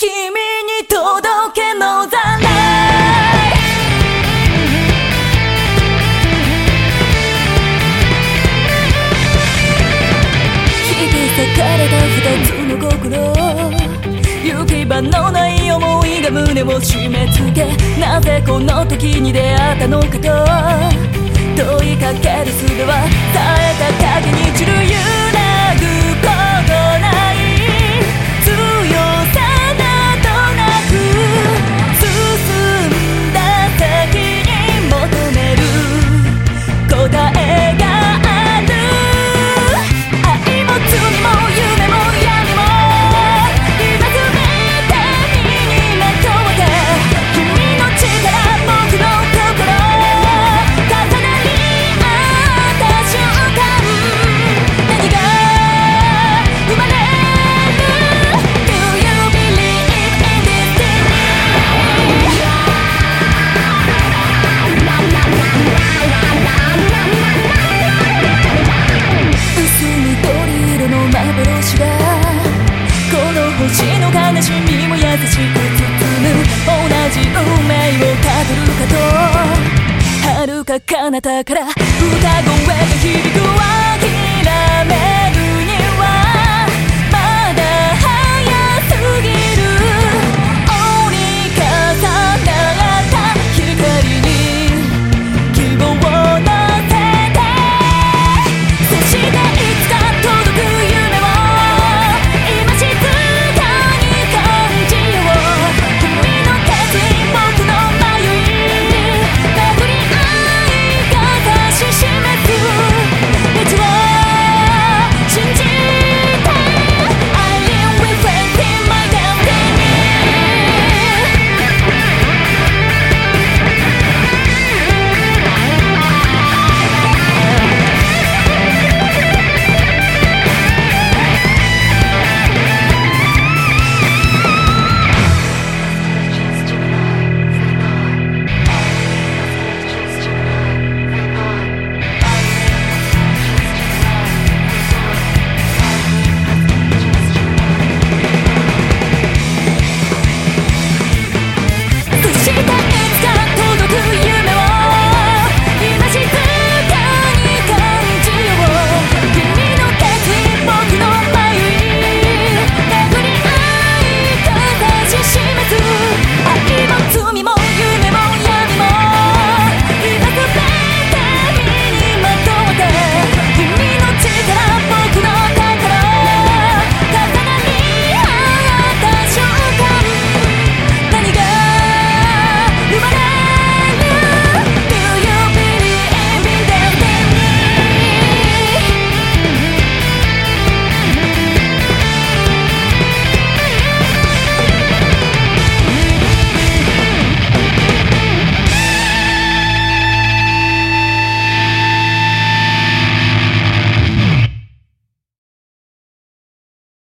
君に届けのざら引き裂かれた二つの心行き場のない思いが胸を締め付け。なぜこの時に出会ったのかと。問いかける術は絶えた影に彼方から歌声が響く